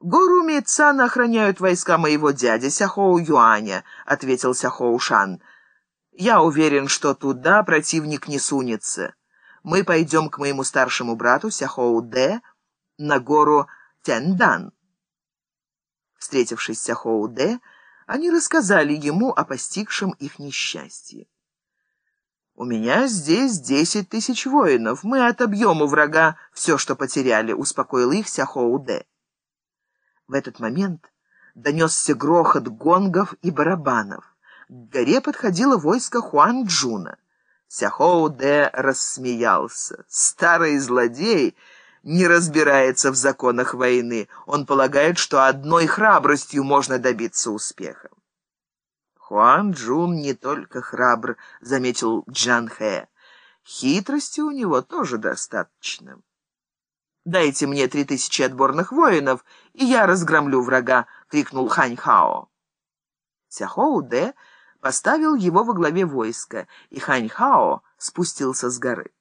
«Гору Мейцана охраняют войска моего дяди Сяхоу Юаня», — ответил Сяхоу Шан. «Я уверен, что туда противник не сунется. Мы пойдем к моему старшему брату Сяхоу Дэ на гору Тяньдан». Встретившись с Сяхоу Дэ, они рассказали ему о постигшем их несчастье. «У меня здесь десять тысяч воинов. Мы отобьем у врага все, что потеряли», — успокоил их Сяхоу Дэ. В этот момент донесся грохот гонгов и барабанов. К горе подходило войско Хуан Джуна. Сяхоу Де рассмеялся. Старый злодей не разбирается в законах войны. Он полагает, что одной храбростью можно добиться успеха. Хуан Джун не только храбр, заметил Джан Хэ. Хитрости у него тоже достаточно. «Дайте мне три тысячи отборных воинов, и я разгромлю врага!» — крикнул Хань Хао. Сяхоу Дэ поставил его во главе войска, и Хань Хао спустился с горы.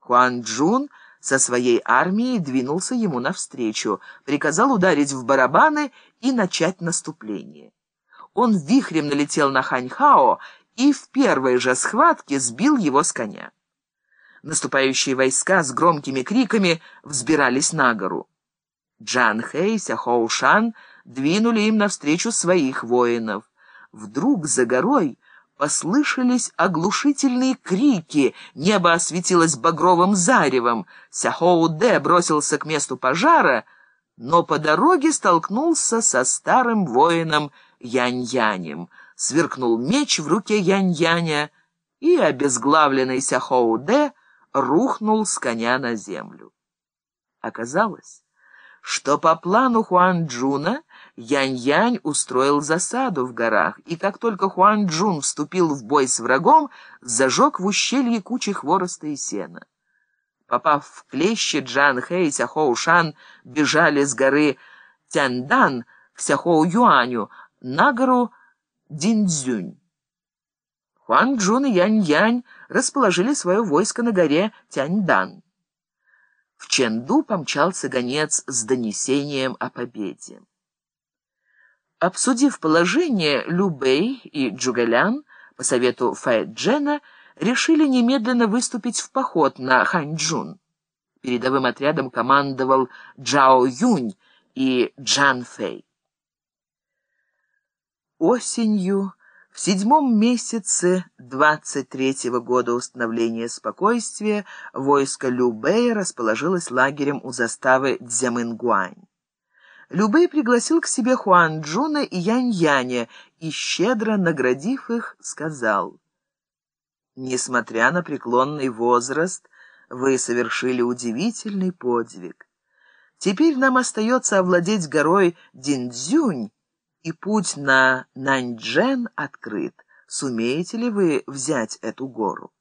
Хуан Джун со своей армией двинулся ему навстречу, приказал ударить в барабаны и начать наступление. Он вихрем налетел на Хань Хао и в первой же схватке сбил его с коня. Наступающие войска с громкими криками взбирались на гору. Джан Хэй и Сяхоу Шан двинули им навстречу своих воинов. Вдруг за горой послышались оглушительные крики, небо осветилось багровым заревом. Сяхоу Дэ бросился к месту пожара, но по дороге столкнулся со старым воином Янь-Янем. Сверкнул меч в руке Янь-Яня, и обезглавленный Сяхоу Дэ рухнул с коня на землю. Оказалось, что по плану Хуан Джуна Янь-Янь устроил засаду в горах, и как только Хуан Джун вступил в бой с врагом, зажег в ущелье кучи хвороста и сена. Попав в клещи, Джан Хэ и Сяхоу Шан бежали с горы Тяньдан к Сяхоу Юаню на гору Динцзюнь. Хуан Джун и Янь-Янь расположили свое войско на горе Тяньдан. В Ченду помчался гонец с донесением о победе. Обсудив положение, Любэй и Джугалян по совету Файджена решили немедленно выступить в поход на Ханьчжун. Передовым отрядом командовал Джао Юнь и Джан Фэй. Осенью в седьмом месяце 23-го года установления спокойствия войско Любэя расположилось лагерем у заставы Дзямынгуань. Любэй пригласил к себе Хуан Джуна и Янь-Яня и, щедро наградив их, сказал, «Несмотря на преклонный возраст, вы совершили удивительный подвиг. Теперь нам остается овладеть горой Диндзюнь, и путь на Наньчжэн открыт. Сумеете ли вы взять эту гору?»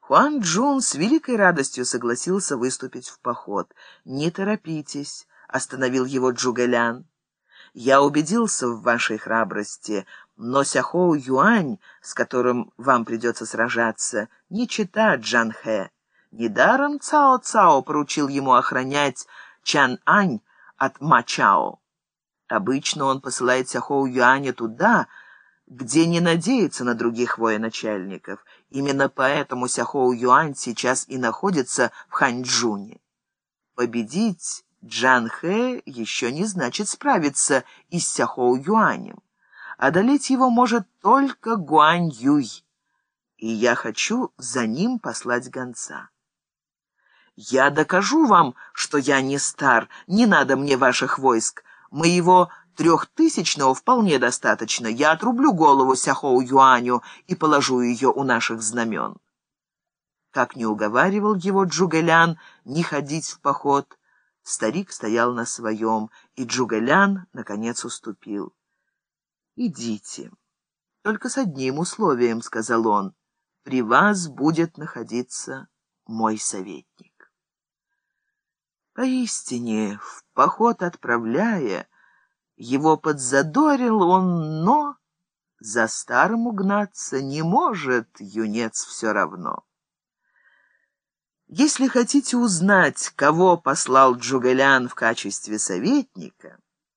Хуан Джун с великой радостью согласился выступить в поход. «Не торопитесь», — остановил его Джугэлян. «Я убедился в вашей храбрости, но Сяхоу Юань, с которым вам придется сражаться, не чита Джанхэ. Недаром Цао Цао поручил ему охранять Чан Ань от Мачао. Обычно он посылает Сяхоу Юаня туда, где не надеется на других военачальников. Именно поэтому Сяхоу Юань сейчас и находится в Ханчжуне. Победить Джан Хэ еще не значит справиться и с Сяхоу Юанем. Одолеть его может только Гуань Юй, и я хочу за ним послать гонца. Я докажу вам, что я не стар, не надо мне ваших войск, Моего трехтысячного вполне достаточно. Я отрублю голову Сяхоу Юаню и положу ее у наших знамен. Как не уговаривал его Джугэлян не ходить в поход, старик стоял на своем, и Джугэлян, наконец, уступил. «Идите. Только с одним условием, — сказал он, — при вас будет находиться мой советник». Поистине, в поход отправляя, его подзадорил он, но за старым угнаться не может юнец все равно. Если хотите узнать, кого послал Джугелян в качестве советника,